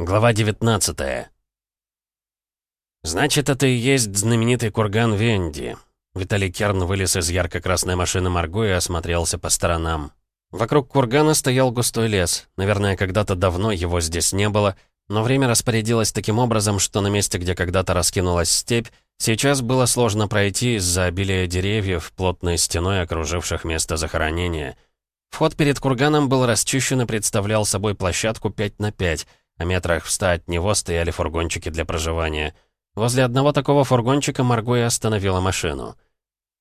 Глава 19 «Значит, это и есть знаменитый курган Венди». Виталий Керн вылез из ярко-красной машины Марго и осмотрелся по сторонам. Вокруг кургана стоял густой лес. Наверное, когда-то давно его здесь не было, но время распорядилось таким образом, что на месте, где когда-то раскинулась степь, сейчас было сложно пройти из-за обилия деревьев, плотной стеной окруживших место захоронения. Вход перед курганом был расчищен и представлял собой площадку 5 на 5 — а метрах в ста от него стояли фургончики для проживания. Возле одного такого фургончика Марго и остановила машину.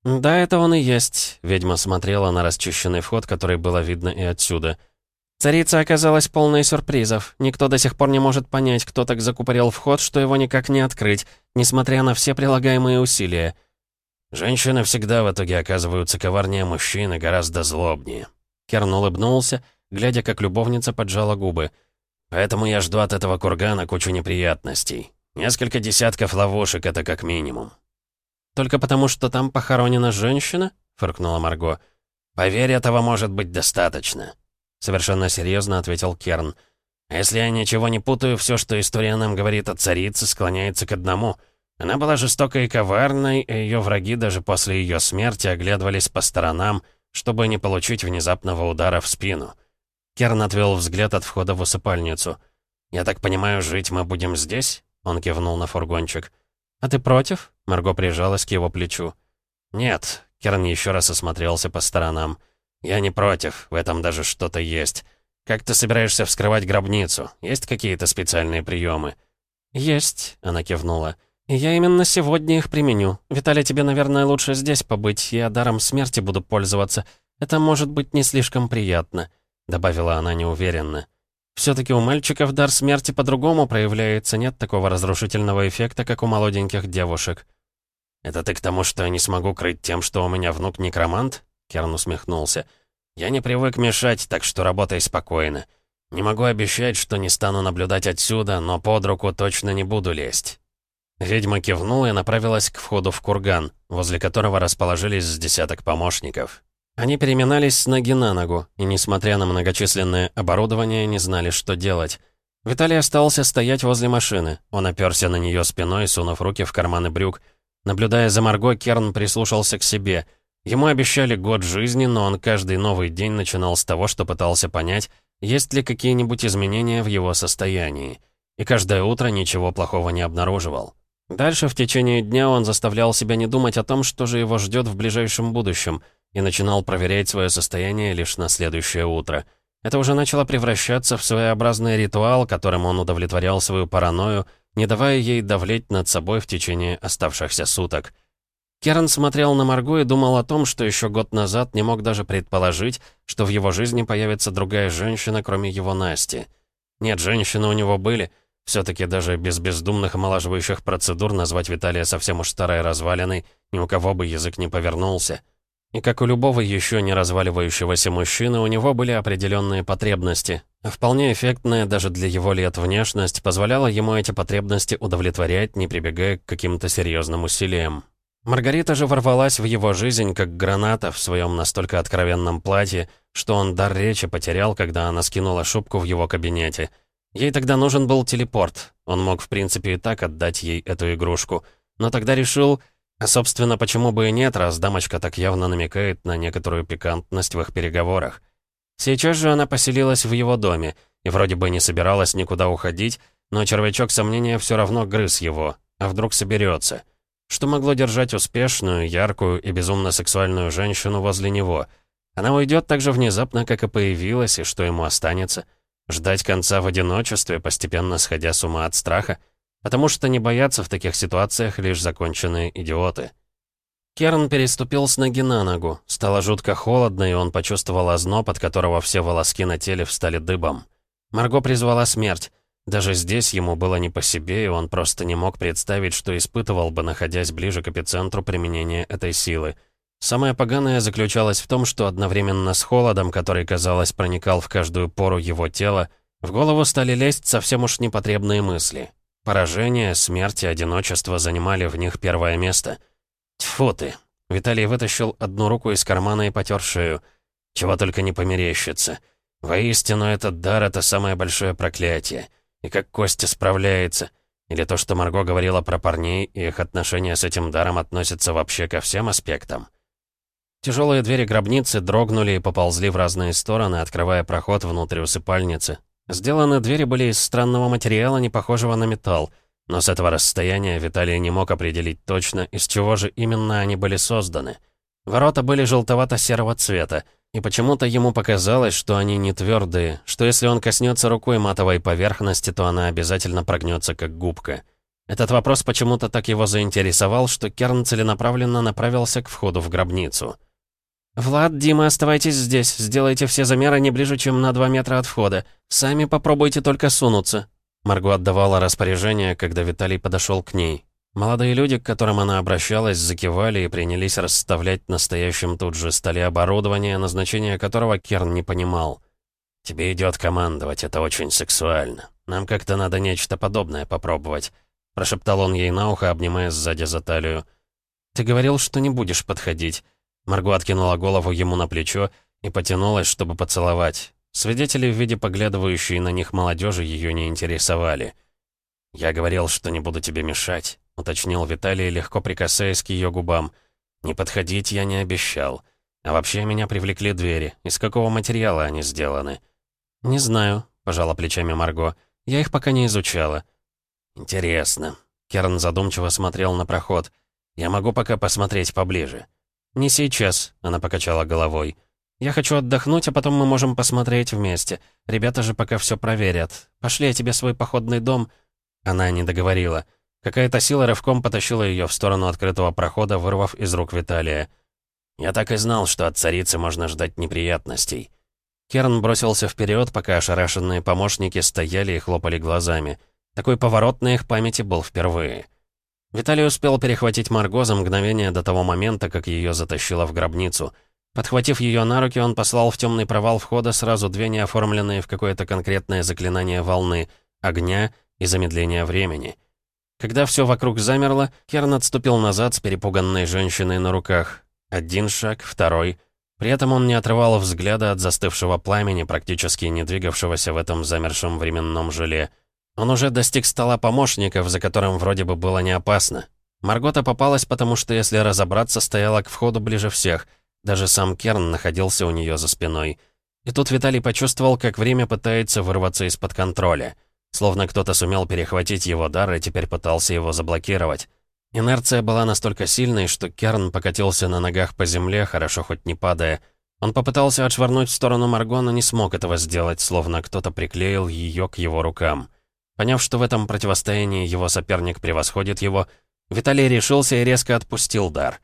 «Да, это он и есть», — ведьма смотрела на расчищенный вход, который было видно и отсюда. Царица оказалась полной сюрпризов. Никто до сих пор не может понять, кто так закупорил вход, что его никак не открыть, несмотря на все прилагаемые усилия. Женщины всегда в итоге оказываются коварнее мужчин и гораздо злобнее. Керн улыбнулся, глядя, как любовница поджала губы — Поэтому я жду от этого кургана кучу неприятностей. Несколько десятков ловушек — это как минимум. «Только потому, что там похоронена женщина?» — фыркнула Марго. «Поверь, этого может быть достаточно», — совершенно серьезно ответил Керн. «А если я ничего не путаю, все, что история нам говорит о царице, склоняется к одному. Она была жестокой и коварной, и ее враги даже после ее смерти оглядывались по сторонам, чтобы не получить внезапного удара в спину». Керн отвел взгляд от входа в усыпальницу. «Я так понимаю, жить мы будем здесь?» Он кивнул на фургончик. «А ты против?» Марго прижалась к его плечу. «Нет», — Керн еще раз осмотрелся по сторонам. «Я не против, в этом даже что-то есть. Как ты собираешься вскрывать гробницу? Есть какие-то специальные приемы?» «Есть», — она кивнула. «И я именно сегодня их применю. Виталий, тебе, наверное, лучше здесь побыть. Я даром смерти буду пользоваться. Это может быть не слишком приятно». — добавила она неуверенно. «Все-таки у мальчиков дар смерти по-другому проявляется, нет такого разрушительного эффекта, как у молоденьких девушек». «Это ты к тому, что я не смогу крыть тем, что у меня внук некромант?» Керн усмехнулся. «Я не привык мешать, так что работай спокойно. Не могу обещать, что не стану наблюдать отсюда, но под руку точно не буду лезть». Ведьма кивнула и направилась к входу в курган, возле которого расположились с десяток помощников. Они переминались с ноги на ногу, и, несмотря на многочисленное оборудование, не знали, что делать. Виталий остался стоять возле машины. Он оперся на нее спиной, сунув руки в карманы брюк. Наблюдая за Марго, Керн прислушался к себе. Ему обещали год жизни, но он каждый новый день начинал с того, что пытался понять, есть ли какие-нибудь изменения в его состоянии. И каждое утро ничего плохого не обнаруживал. Дальше в течение дня он заставлял себя не думать о том, что же его ждет в ближайшем будущем — и начинал проверять свое состояние лишь на следующее утро. Это уже начало превращаться в своеобразный ритуал, которым он удовлетворял свою паранойю, не давая ей давлеть над собой в течение оставшихся суток. Керн смотрел на Марго и думал о том, что еще год назад не мог даже предположить, что в его жизни появится другая женщина, кроме его Насти. Нет, женщины у него были, все-таки даже без бездумных омолаживающих процедур назвать Виталия совсем уж старой развалиной, ни у кого бы язык не повернулся. И как у любого еще не разваливающегося мужчины, у него были определенные потребности. Вполне эффектная даже для его лет внешность позволяла ему эти потребности удовлетворять, не прибегая к каким-то серьезным усилиям. Маргарита же ворвалась в его жизнь, как граната в своем настолько откровенном платье, что он дар речи потерял, когда она скинула шубку в его кабинете. Ей тогда нужен был телепорт. Он мог, в принципе, и так отдать ей эту игрушку. Но тогда решил, а, собственно, почему бы и нет, раз дамочка так явно намекает на некоторую пикантность в их переговорах. Сейчас же она поселилась в его доме и вроде бы не собиралась никуда уходить, но червячок сомнения все равно грыз его. А вдруг соберется? Что могло держать успешную, яркую и безумно сексуальную женщину возле него? Она уйдет так же внезапно, как и появилась, и что ему останется? Ждать конца в одиночестве, постепенно сходя с ума от страха? Потому что не боятся в таких ситуациях лишь законченные идиоты. Керн переступил с ноги на ногу. Стало жутко холодно, и он почувствовал озноб, от которого все волоски на теле встали дыбом. Марго призвала смерть. Даже здесь ему было не по себе, и он просто не мог представить, что испытывал бы, находясь ближе к эпицентру применения этой силы. Самое поганое заключалось в том, что одновременно с холодом, который, казалось, проникал в каждую пору его тела, в голову стали лезть совсем уж непотребные мысли. Поражение, смерть и одиночество занимали в них первое место. Тьфу ты. Виталий вытащил одну руку из кармана и потер шею. Чего только не померещится. Воистину, этот дар — это самое большое проклятие. И как Костя справляется? Или то, что Марго говорила про парней, и их отношения с этим даром относятся вообще ко всем аспектам? Тяжелые двери гробницы дрогнули и поползли в разные стороны, открывая проход внутрь усыпальницы. Сделаны двери были из странного материала, не похожего на металл, но с этого расстояния Виталий не мог определить точно, из чего же именно они были созданы. Ворота были желтовато-серого цвета, и почему-то ему показалось, что они не твердые, что если он коснется рукой матовой поверхности, то она обязательно прогнется как губка. Этот вопрос почему-то так его заинтересовал, что Керн целенаправленно направился к входу в гробницу. «Влад, Дима, оставайтесь здесь, сделайте все замеры не ближе, чем на 2 метра от входа. Сами попробуйте только сунуться». Марго отдавала распоряжение, когда Виталий подошел к ней. Молодые люди, к которым она обращалась, закивали и принялись расставлять на стоящем тут же столе оборудование, назначение которого Керн не понимал. «Тебе идет командовать, это очень сексуально. Нам как-то надо нечто подобное попробовать», — прошептал он ей на ухо, обнимая сзади за талию. «Ты говорил, что не будешь подходить». Марго откинула голову ему на плечо и потянулась, чтобы поцеловать. Свидетели в виде поглядывающей на них молодежи ее не интересовали. «Я говорил, что не буду тебе мешать». — уточнил Виталий, легко прикасаясь к ее губам. «Не подходить я не обещал. А вообще меня привлекли двери. Из какого материала они сделаны?» «Не знаю», — пожала плечами Марго. «Я их пока не изучала». «Интересно». Керн задумчиво смотрел на проход. «Я могу пока посмотреть поближе». «Не сейчас», — она покачала головой. «Я хочу отдохнуть, а потом мы можем посмотреть вместе. Ребята же пока все проверят. Пошли я тебе свой походный дом». Она не договорила. Какая-то сила рывком потащила ее в сторону открытого прохода, вырвав из рук Виталия. «Я так и знал, что от царицы можно ждать неприятностей». Керн бросился вперед, пока ошарашенные помощники стояли и хлопали глазами. Такой поворот на их памяти был впервые. Виталий успел перехватить Марго за мгновение до того момента, как ее затащило в гробницу. Подхватив ее на руки, он послал в темный провал входа сразу две неоформленные в какое-то конкретное заклинание волны — огня и замедления времени — когда все вокруг замерло, Керн отступил назад с перепуганной женщиной на руках. Один шаг, второй. При этом он не отрывал взгляда от застывшего пламени, практически не двигавшегося в этом замершем временном желе. Он уже достиг стола помощников, за которым вроде бы было не опасно. Маргота попалась, потому что, если разобраться, стояла к входу ближе всех. Даже сам Керн находился у нее за спиной. И тут Виталий почувствовал, как время пытается вырваться из-под контроля. Словно кто-то сумел перехватить его дар и теперь пытался его заблокировать. Инерция была настолько сильной, что Керн покатился на ногах по земле, хорошо хоть не падая. Он попытался отшвырнуть в сторону Марго, но не смог этого сделать, словно кто-то приклеил ее к его рукам. Поняв, что в этом противостоянии его соперник превосходит его, Виталий решился и резко отпустил дар.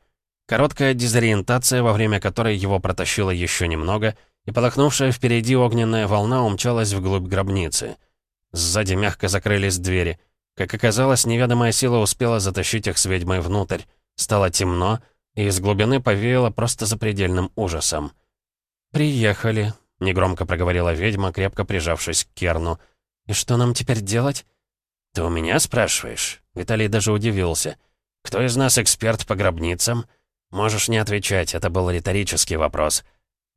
Короткая дезориентация, во время которой его протащило еще немного, и полохнувшая впереди огненная волна умчалась вглубь гробницы — Сзади мягко закрылись двери. Как оказалось, неведомая сила успела затащить их с ведьмой внутрь. Стало темно, и из глубины повеяло просто запредельным ужасом. «Приехали», — негромко проговорила ведьма, крепко прижавшись к Керну. «И что нам теперь делать?» «Ты у меня спрашиваешь?» Виталий даже удивился. «Кто из нас эксперт по гробницам?» «Можешь не отвечать, это был риторический вопрос».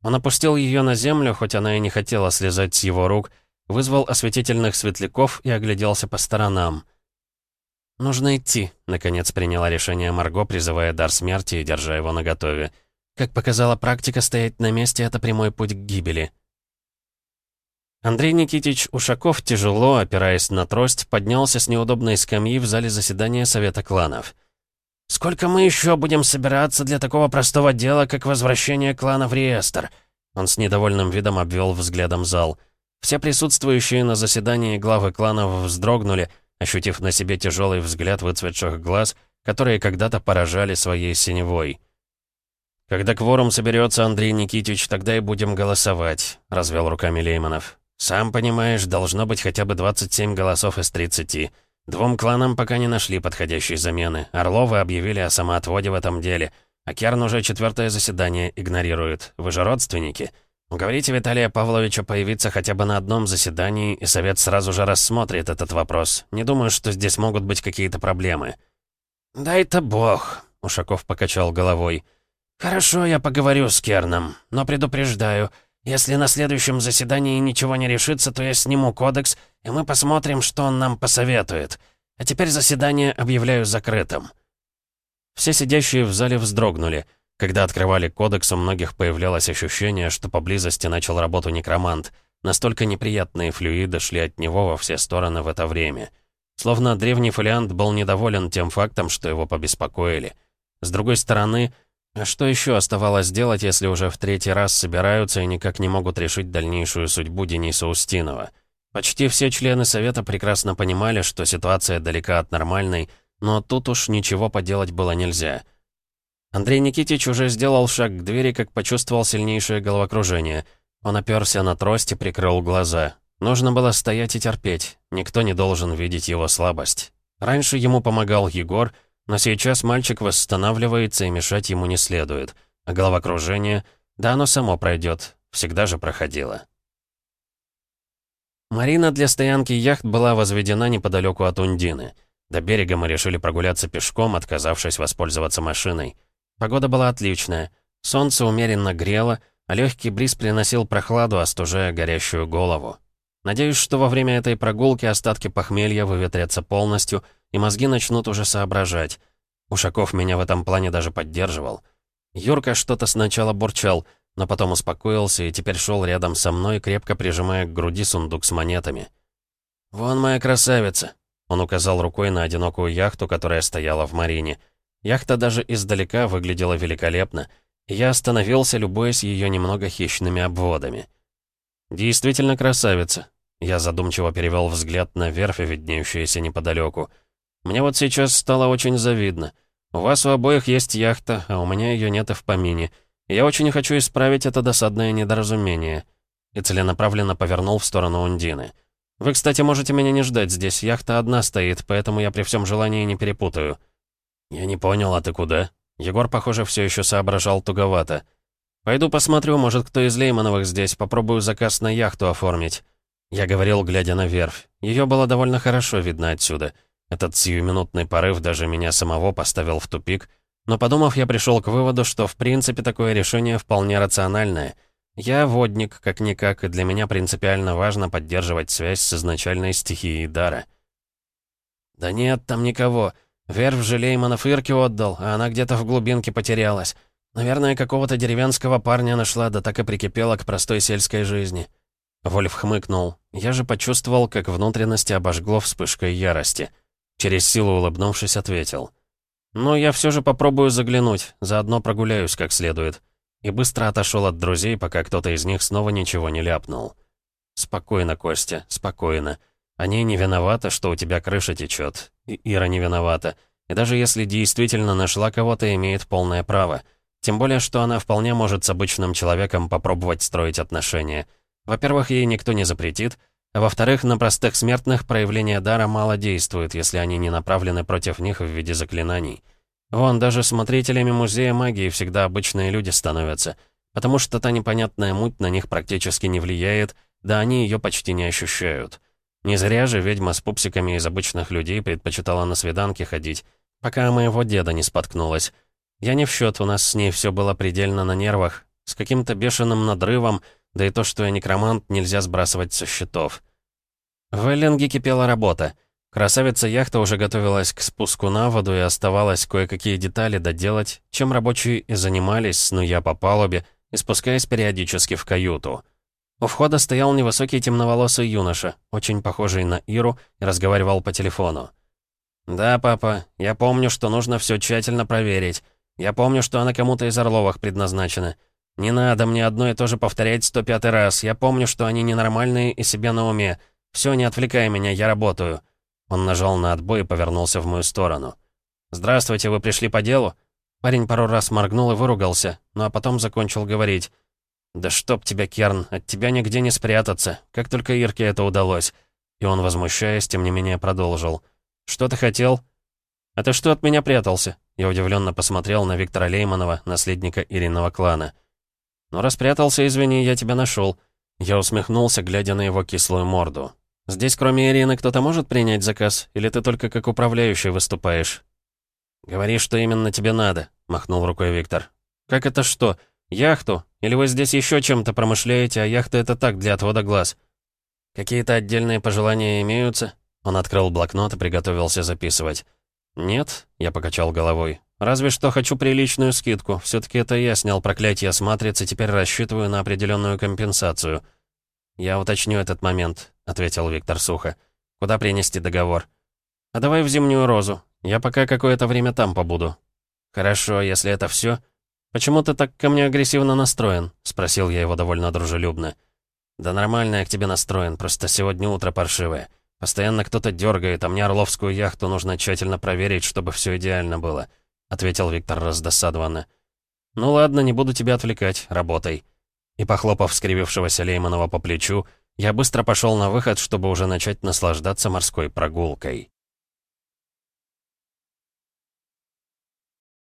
Он опустил ее на землю, хоть она и не хотела слезать с его рук, — вызвал осветительных светляков и огляделся по сторонам. «Нужно идти», — наконец приняла решение Марго, призывая дар смерти и держа его наготове. Как показала практика, стоять на месте — это прямой путь к гибели. Андрей Никитич Ушаков, тяжело, опираясь на трость, поднялся с неудобной скамьи в зале заседания Совета кланов. «Сколько мы еще будем собираться для такого простого дела, как возвращение клана в реестр?» Он с недовольным видом обвел взглядом зал — все присутствующие на заседании главы кланов вздрогнули, ощутив на себе тяжелый взгляд выцветших глаз, которые когда-то поражали своей синевой. «Когда кворум соберется, Андрей Никитич, тогда и будем голосовать», — развел руками Лейманов. «Сам понимаешь, должно быть хотя бы 27 голосов из 30. Двум кланам пока не нашли подходящей замены. Орловы объявили о самоотводе в этом деле. А Керн уже четвертое заседание игнорирует. Вы же родственники?» Уговорите Виталия Павловича появиться хотя бы на одном заседании, и совет сразу же рассмотрит этот вопрос. Не думаю, что здесь могут быть какие-то проблемы». «Дай-то бог», — Ушаков покачал головой. «Хорошо, я поговорю с Керном, но предупреждаю, если на следующем заседании ничего не решится, то я сниму кодекс и мы посмотрим, что он нам посоветует. А теперь заседание объявляю закрытым». Все сидящие в зале вздрогнули. Когда открывали кодекс, у многих появлялось ощущение, что поблизости начал работу некромант. Настолько неприятные флюиды шли от него во все стороны в это время. Словно древний фолиант был недоволен тем фактом, что его побеспокоили. С другой стороны, а что еще оставалось делать, если уже в третий раз собираются и никак не могут решить дальнейшую судьбу Дениса Устинова? Почти все члены Совета прекрасно понимали, что ситуация далека от нормальной, но тут уж ничего поделать было нельзя. Андрей Никитич уже сделал шаг к двери, как почувствовал сильнейшее головокружение. Он оперся на трость и прикрыл глаза. Нужно было стоять и терпеть. Никто не должен видеть его слабость. Раньше ему помогал Егор, но сейчас мальчик восстанавливается и мешать ему не следует. А головокружение, да оно само пройдет, всегда же проходило. Марина для стоянки яхт была возведена неподалеку от Ундины. До берега мы решили прогуляться пешком, отказавшись воспользоваться машиной. Погода была отличная. Солнце умеренно грело, а легкий бриз приносил прохладу, остужая горящую голову. Надеюсь, что во время этой прогулки остатки похмелья выветрятся полностью, и мозги начнут уже соображать. Ушаков меня в этом плане даже поддерживал. Юрка что-то сначала бурчал, но потом успокоился и теперь шел рядом со мной, крепко прижимая к груди сундук с монетами. «Вон моя красавица!» Он указал рукой на одинокую яхту, которая стояла в марине. Яхта даже издалека выглядела великолепно, я остановился, любуясь ее немного хищными обводами. «Действительно красавица», я задумчиво перевел взгляд на верфь, виднеющуюся неподалеку. Мне вот сейчас стало очень завидно. У вас у обоих есть яхта, а у меня ее нет и в помине. я очень хочу исправить это досадное недоразумение. И целенаправленно повернул в сторону Ундины. Вы, кстати, можете меня не ждать здесь. Яхта одна стоит, поэтому я при всем желании не перепутаю. Я не понял, а ты куда? Егор, похоже, все еще соображал туговато. Пойду посмотрю, может, кто из Леймановых здесь. Попробую заказ на яхту оформить. Я говорил, глядя на верфь. Ее было довольно хорошо видно отсюда. Этот сиюминутный порыв даже меня самого поставил в тупик. Но подумав, я пришел к выводу, что в принципе такое решение вполне рациональное. Я водник, как-никак, и для меня принципиально важно поддерживать связь с изначальной стихией дара. «Да нет, там никого. Верфь же Лейманов Ирке отдал, а она где-то в глубинке потерялась. Наверное, какого-то деревенского парня нашла, да так и прикипела к простой сельской жизни». Вольф хмыкнул. Я же почувствовал, как внутренности обожгло вспышкой ярости. Через силу улыбнувшись, ответил. «Ну, я все же попробую заглянуть, заодно прогуляюсь как следует». И быстро отошел от друзей, пока кто-то из них снова ничего не ляпнул. «Спокойно, Костя, спокойно. Они не виноваты, что у тебя крыша течет. И Ира не виновата. И даже если действительно нашла кого-то, имеет полное право. Тем более, что она вполне может с обычным человеком попробовать строить отношения». Во-первых, ей никто не запретит, а во-вторых, на простых смертных проявления дара мало действует, если они не направлены против них в виде заклинаний. Вон, даже смотрителями музея магии всегда обычные люди становятся, потому что та непонятная муть на них практически не влияет, да они ее почти не ощущают. Не зря же ведьма с пупсиками из обычных людей предпочитала на свиданки ходить, пока моего деда не споткнулась. Я не в счет, у нас с ней все было предельно на нервах, с каким-то бешеным надрывом, да и то, что я некромант, нельзя сбрасывать со счетов. В Эллинге кипела работа. Красавица-яхта уже готовилась к спуску на воду и оставалось кое-какие детали доделать, чем рабочие и занимались, снуя по палубе и спускаясь периодически в каюту. У входа стоял невысокий темноволосый юноша, очень похожий на Иру, и разговаривал по телефону. «Да, папа, я помню, что нужно все тщательно проверить. Я помню, что она кому-то из Орловых предназначена. «Не надо мне одно и то же повторять сто пятый раз. Я помню, что они ненормальные и себе на уме. Все, не отвлекай меня, я работаю». Он нажал на отбой и повернулся в мою сторону. «Здравствуйте, вы пришли по делу?» Парень пару раз моргнул и выругался, ну а потом закончил говорить. «Да чтоб тебя, Керн, от тебя нигде не спрятаться. Как только Ирке это удалось». И он, возмущаясь, тем не менее продолжил. «Что ты хотел?» «А ты что от меня прятался?» Я удивленно посмотрел на Виктора Лейманова, наследника Ириного клана. «Ну, распрятался, извини, я тебя нашел. Я усмехнулся, глядя на его кислую морду. «Здесь, кроме Ирины, кто-то может принять заказ? Или ты только как управляющий выступаешь?» «Говори, что именно тебе надо», — махнул рукой Виктор. «Как это что? Яхту? Или вы здесь еще чем-то промышляете, а яхта это так, для отвода глаз?» «Какие-то отдельные пожелания имеются?» Он открыл блокнот и приготовился записывать. «Нет», — я покачал головой. «Разве что хочу приличную скидку. все таки это я снял проклятие с матрицы, теперь рассчитываю на определенную компенсацию». «Я уточню этот момент», — ответил Виктор сухо. «Куда принести договор?» «А давай в Зимнюю Розу. Я пока какое-то время там побуду». «Хорошо, если это все. «Почему ты так ко мне агрессивно настроен?» — спросил я его довольно дружелюбно. «Да нормально я к тебе настроен, просто сегодня утро паршивое. Постоянно кто-то дергает, а мне Орловскую яхту нужно тщательно проверить, чтобы все идеально было», — ответил Виктор раздосадованно. «Ну ладно, не буду тебя отвлекать, работай». И, похлопав скривившегося Лейманова по плечу, я быстро пошел на выход, чтобы уже начать наслаждаться морской прогулкой.